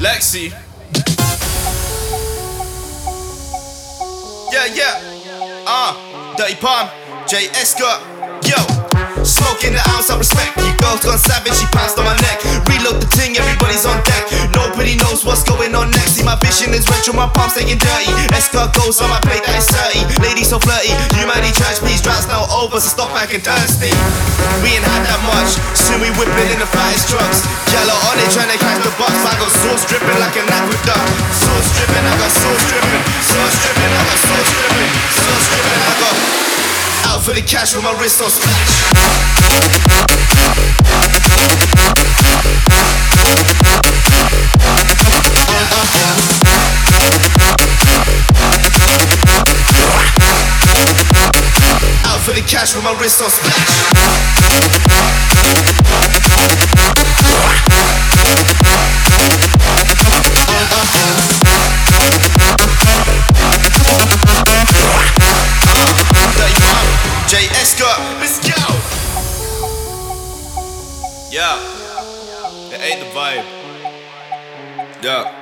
Lexi. Yeah, yeah. Uh, Dirty Palm, J. Escort. Yo, smoking the ounce of respect. You girls gone savage, she pounced on my neck. Reload the ting, everybody's on deck. Nobody knows what's going on next. See, my vision is retro, my palms staying dirty. Escort goes on my plate that is 30. Lady so flirty, you might need trash, please. Droughts now over, so stop acting thirsty. We ain't had that much, soon we whipping in the fattest trucks. Yellow on it, trying to catch the box. I got sauce dripping like an aqueduct. Sauce dripping, I got sauce dripping. Cash with my wrist on. Out for the cash with my wrist on splash. Palm, J. Escort, let's go. Yeah, it ain't the vibe. Yeah.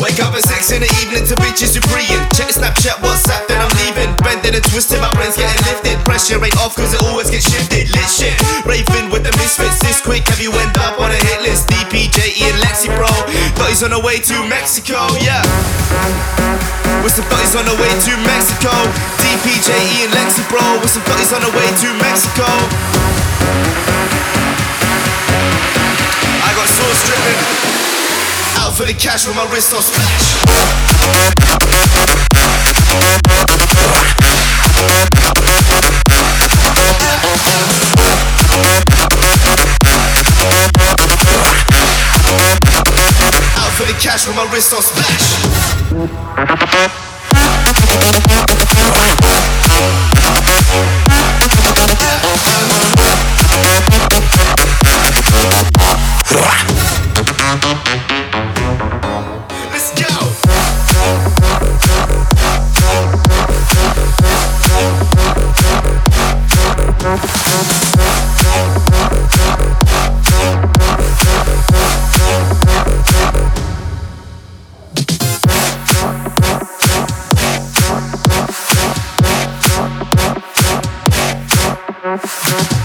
Wake up at 6 in the evening to bitches who preying. Check the Snapchat, WhatsApp, then I'm leaving. Bending and twisting, my brain's getting lifted. Pressure ain't off cause it always gets shifted. Lit shit, raving with the misfits. This quick, have you end up on a hit list? DPJ, and Lexi bro. Thought he's on the way to Mexico, yeah. With some thoughties on the way to Mexico. DPJ, and Lexi Bro. With some thoughties on the way to Mexico. I got sauce dripping. Out for the cash with my wrist on splash. Out for the cash with my wrist on splash. Let's go. Thank